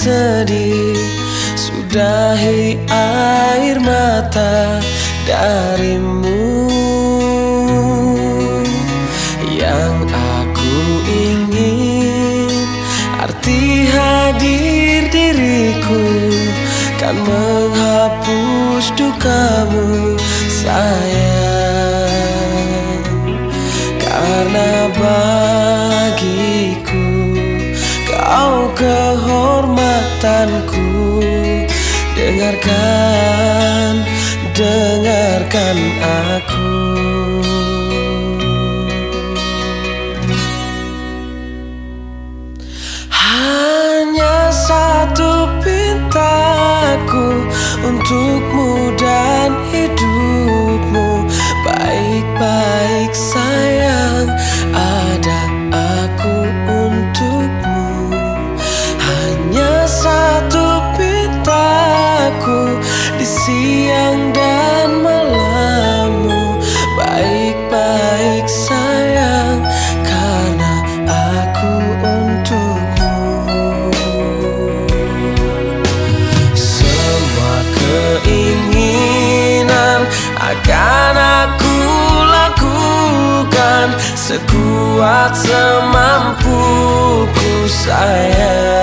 sedih. Sudahi air mata darimu. Yang aku ingin Arti hadir diriku Kan menghapus dukamu. Sayang kehormatanku Dengarkan, dengarkan aku akan aku lakukan Sekuat semampuku sayang